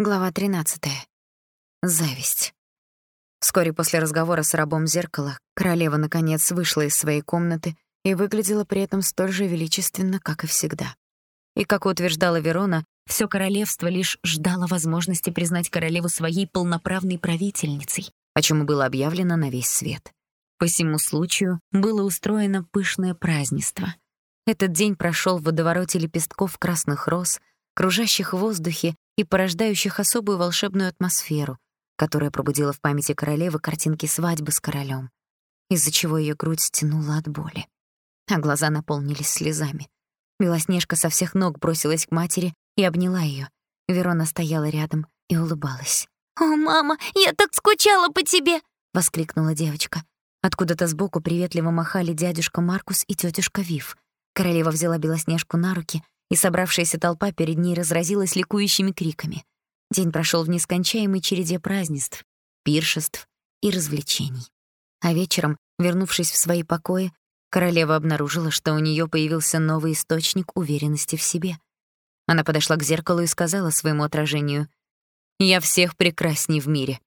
Глава 13. Зависть. Вскоре после разговора с рабом зеркала королева наконец вышла из своей комнаты и выглядела при этом столь же величественно, как и всегда. И как утверждала Верона, все королевство лишь ждало возможности признать королеву своей полноправной правительницей, о чем было объявлено на весь свет. По всему случаю было устроено пышное празднество. Этот день прошел в водовороте лепестков красных роз, кружащих в воздухе и порождающих особую волшебную атмосферу, которая пробудила в памяти королевы картинки свадьбы с королем, из-за чего ее грудь стянула от боли, а глаза наполнились слезами. Белоснежка со всех ног бросилась к матери и обняла ее. Верона стояла рядом и улыбалась. «О, мама, я так скучала по тебе!» — воскликнула девочка. Откуда-то сбоку приветливо махали дядюшка Маркус и тетушка Вив. Королева взяла Белоснежку на руки и собравшаяся толпа перед ней разразилась ликующими криками. День прошел в нескончаемой череде празднеств, пиршеств и развлечений. А вечером, вернувшись в свои покои, королева обнаружила, что у нее появился новый источник уверенности в себе. Она подошла к зеркалу и сказала своему отражению «Я всех прекрасней в мире».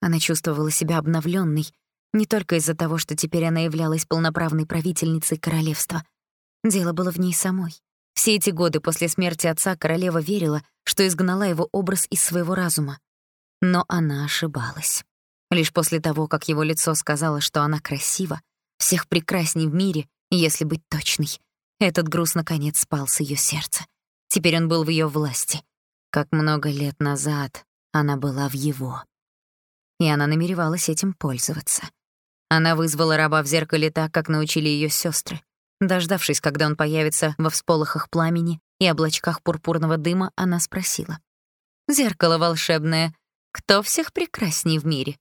Она чувствовала себя обновленной не только из-за того, что теперь она являлась полноправной правительницей королевства. Дело было в ней самой. Все эти годы после смерти отца королева верила, что изгнала его образ из своего разума. Но она ошибалась. Лишь после того, как его лицо сказало, что она красива, всех прекрасней в мире, если быть точной, этот груз наконец спал с ее сердца. Теперь он был в ее власти. Как много лет назад она была в его. И она намеревалась этим пользоваться. Она вызвала раба в зеркале так, как научили ее сестры. Дождавшись, когда он появится во всполохах пламени и облачках пурпурного дыма, она спросила. «Зеркало волшебное, кто всех прекрасней в мире?»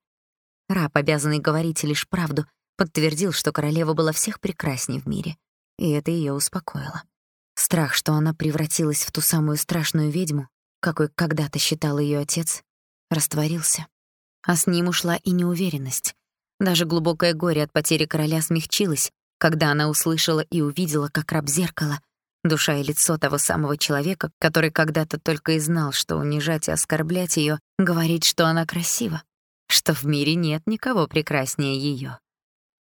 Раб, обязанный говорить лишь правду, подтвердил, что королева была всех прекрасней в мире, и это ее успокоило. Страх, что она превратилась в ту самую страшную ведьму, какой когда-то считал ее отец, растворился. А с ним ушла и неуверенность. Даже глубокое горе от потери короля смягчилось, когда она услышала и увидела, как раб зеркала, душа и лицо того самого человека, который когда-то только и знал, что унижать и оскорблять ее, говорит, что она красива, что в мире нет никого прекраснее ее.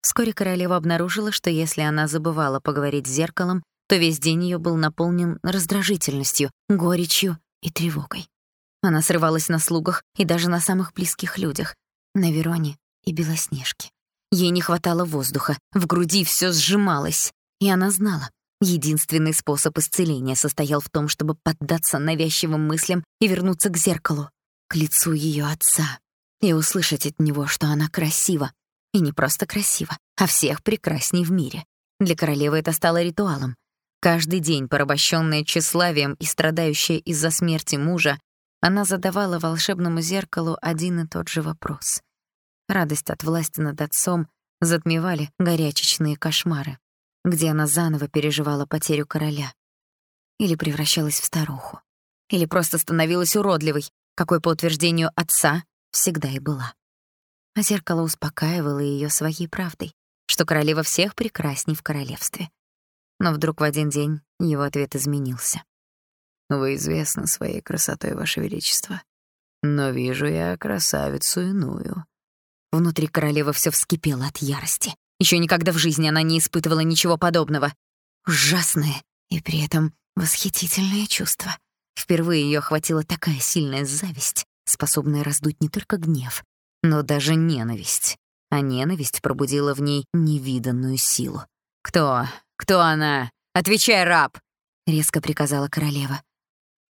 Вскоре королева обнаружила, что если она забывала поговорить с зеркалом, то весь день ее был наполнен раздражительностью, горечью и тревогой. Она срывалась на слугах и даже на самых близких людях, на Вероне и Белоснежке. Ей не хватало воздуха, в груди все сжималось, и она знала, единственный способ исцеления состоял в том, чтобы поддаться навязчивым мыслям и вернуться к зеркалу, к лицу ее отца, и услышать от него, что она красива, и не просто красива, а всех прекрасней в мире. Для королевы это стало ритуалом. Каждый день, порабощенная тщеславием и страдающая из-за смерти мужа, она задавала волшебному зеркалу один и тот же вопрос. Радость от власти над отцом затмевали горячечные кошмары, где она заново переживала потерю короля. Или превращалась в старуху. Или просто становилась уродливой, какой, по утверждению отца, всегда и была. А зеркало успокаивало ее своей правдой, что королева всех прекрасней в королевстве. Но вдруг в один день его ответ изменился. «Вы известны своей красотой, Ваше Величество. Но вижу я красавицу иную. Внутри королевы все вскипело от ярости. Еще никогда в жизни она не испытывала ничего подобного. Ужасное и при этом восхитительное чувство. Впервые ее охватила такая сильная зависть, способная раздуть не только гнев, но даже ненависть. А ненависть пробудила в ней невиданную силу. «Кто? Кто она? Отвечай, раб!» — резко приказала королева.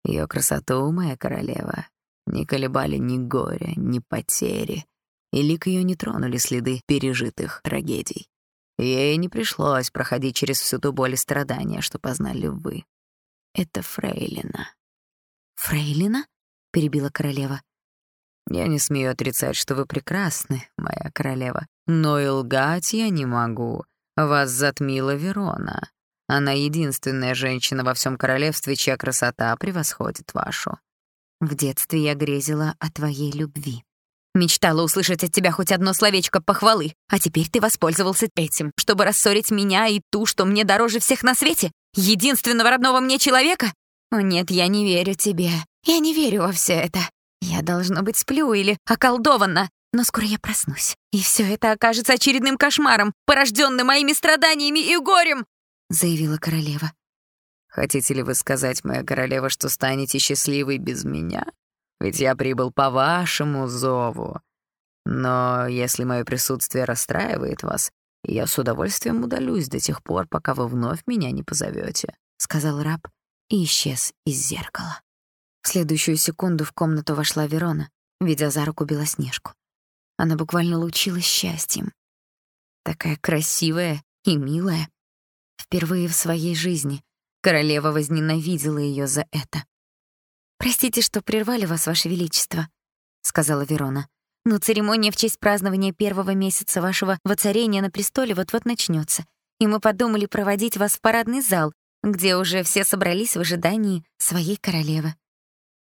Ее красоту, моя королева, не колебали ни горя, ни потери, и лик ее не тронули следы пережитых трагедий. Ей не пришлось проходить через всю ту боль и страдания, что познали вы. Это Фрейлина. «Фрейлина?» — перебила королева. «Я не смею отрицать, что вы прекрасны, моя королева, но и лгать я не могу. Вас затмила Верона. Она единственная женщина во всем королевстве, чья красота превосходит вашу. В детстве я грезила о твоей любви. Мечтала услышать от тебя хоть одно словечко похвалы, а теперь ты воспользовался этим, чтобы рассорить меня и ту, что мне дороже всех на свете, единственного родного мне человека? О нет, я не верю тебе. Я не верю во все это. Я, должно быть, сплю или околдована, но скоро я проснусь, и все это окажется очередным кошмаром, порожденным моими страданиями и горем, заявила королева. Хотите ли вы сказать, моя королева, что станете счастливой без меня? Ведь я прибыл по вашему зову. Но если мое присутствие расстраивает вас, я с удовольствием удалюсь до тех пор, пока вы вновь меня не позовете, сказал раб и исчез из зеркала. В следующую секунду в комнату вошла Верона, ведя за руку Белоснежку. Она буквально лучилась счастьем. Такая красивая и милая. Впервые в своей жизни королева возненавидела ее за это. «Простите, что прервали вас, Ваше Величество», — сказала Верона. «Но церемония в честь празднования первого месяца вашего воцарения на престоле вот-вот начнется, и мы подумали проводить вас в парадный зал, где уже все собрались в ожидании своей королевы».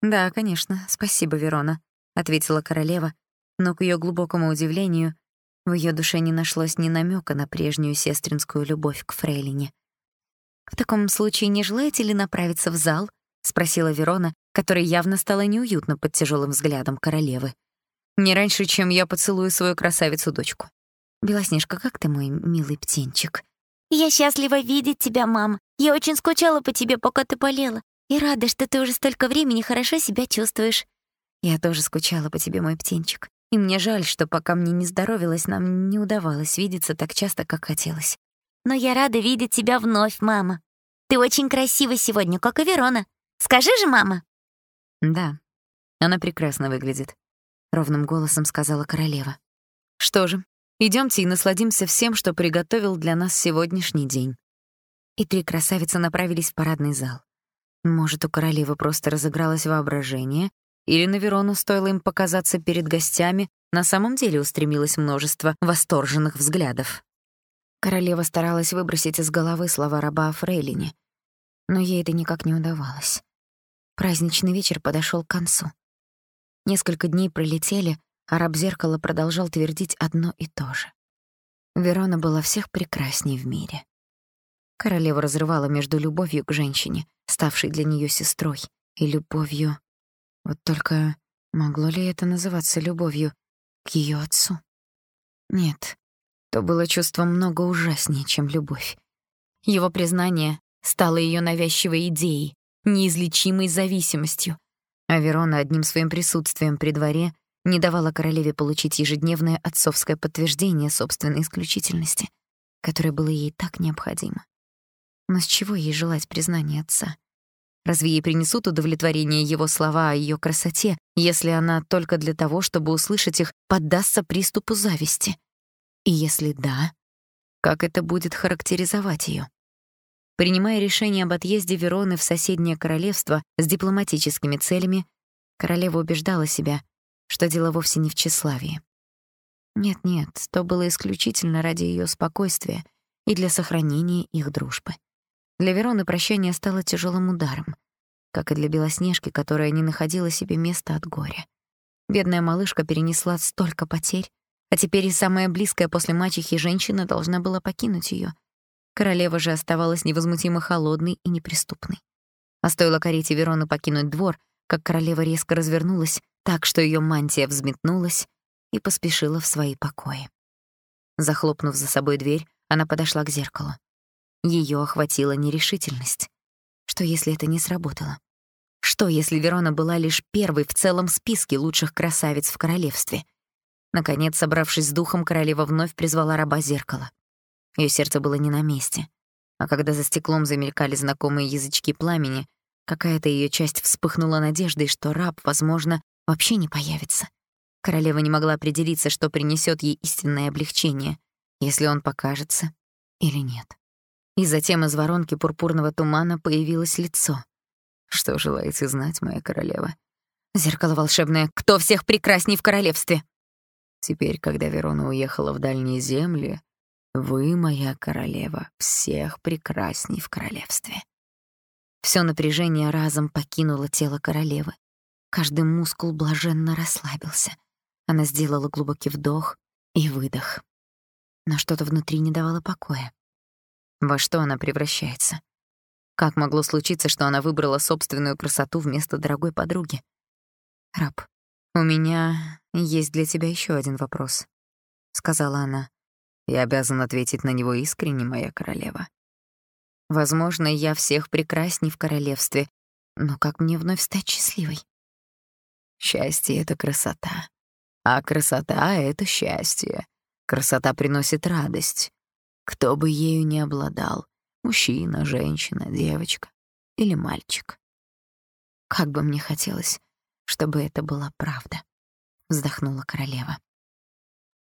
«Да, конечно, спасибо, Верона», — ответила королева, но к ее глубокому удивлению в ее душе не нашлось ни намека на прежнюю сестринскую любовь к Фрейлине. «В таком случае не желаете ли направиться в зал?» — спросила Верона, которой явно стало неуютно под тяжелым взглядом королевы. «Не раньше, чем я поцелую свою красавицу-дочку». «Белоснежка, как ты, мой милый птенчик?» «Я счастлива видеть тебя, мама. Я очень скучала по тебе, пока ты болела, и рада, что ты уже столько времени хорошо себя чувствуешь». «Я тоже скучала по тебе, мой птенчик. И мне жаль, что пока мне не здоровилось, нам не удавалось видеться так часто, как хотелось. Но я рада видеть тебя вновь, мама. Ты очень красива сегодня, как и Верона. Скажи же, мама. Да, она прекрасно выглядит, ровным голосом сказала королева. Что же, идемте и насладимся всем, что приготовил для нас сегодняшний день. И три красавицы направились в парадный зал. Может, у королевы просто разыгралось воображение, или на Верону стоило им показаться перед гостями, на самом деле устремилось множество восторженных взглядов. Королева старалась выбросить из головы слова раба о Фрейлине, но ей это никак не удавалось. Праздничный вечер подошел к концу. Несколько дней пролетели, а раб зеркала продолжал твердить одно и то же. Верона была всех прекрасней в мире. Королева разрывала между любовью к женщине, ставшей для нее сестрой, и любовью вот только могло ли это называться любовью к ее отцу? Нет, то было чувство много ужаснее, чем любовь. Его признание стало ее навязчивой идеей, неизлечимой зависимостью, а Верона одним своим присутствием при дворе не давала королеве получить ежедневное отцовское подтверждение собственной исключительности, которое было ей так необходимо. Но с чего ей желать признания отца? Разве ей принесут удовлетворение его слова о ее красоте, если она только для того, чтобы услышать их, поддастся приступу зависти? И если да, как это будет характеризовать ее? Принимая решение об отъезде Вероны в соседнее королевство с дипломатическими целями, королева убеждала себя, что дело вовсе не в тщеславии. Нет-нет, то было исключительно ради ее спокойствия и для сохранения их дружбы. Для Вероны прощание стало тяжелым ударом, как и для Белоснежки, которая не находила себе места от горя. Бедная малышка перенесла столько потерь, а теперь и самая близкая после мачехи женщина должна была покинуть ее. Королева же оставалась невозмутимо холодной и неприступной. А стоило карете Вероны покинуть двор, как королева резко развернулась так, что ее мантия взметнулась и поспешила в свои покои. Захлопнув за собой дверь, она подошла к зеркалу. Ее охватила нерешительность. Что, если это не сработало? Что, если Верона была лишь первой в целом списке лучших красавиц в королевстве? Наконец, собравшись с духом, королева вновь призвала раба зеркала. Ее сердце было не на месте. А когда за стеклом замелькали знакомые язычки пламени, какая-то ее часть вспыхнула надеждой, что раб, возможно, вообще не появится. Королева не могла определиться, что принесет ей истинное облегчение, если он покажется или нет. И затем из воронки пурпурного тумана появилось лицо. «Что желаете знать, моя королева?» «Зеркало волшебное. Кто всех прекрасней в королевстве?» «Теперь, когда Верона уехала в дальние земли, вы, моя королева, всех прекрасней в королевстве». Всё напряжение разом покинуло тело королевы. Каждый мускул блаженно расслабился. Она сделала глубокий вдох и выдох. Но что-то внутри не давало покоя. Во что она превращается? Как могло случиться, что она выбрала собственную красоту вместо дорогой подруги? Раб, «У меня есть для тебя еще один вопрос», — сказала она. «Я обязан ответить на него искренне, моя королева». «Возможно, я всех прекрасней в королевстве, но как мне вновь стать счастливой?» «Счастье — это красота, а красота — это счастье. Красота приносит радость. Кто бы ею не обладал — мужчина, женщина, девочка или мальчик. Как бы мне хотелось, чтобы это была правда, вздохнула королева.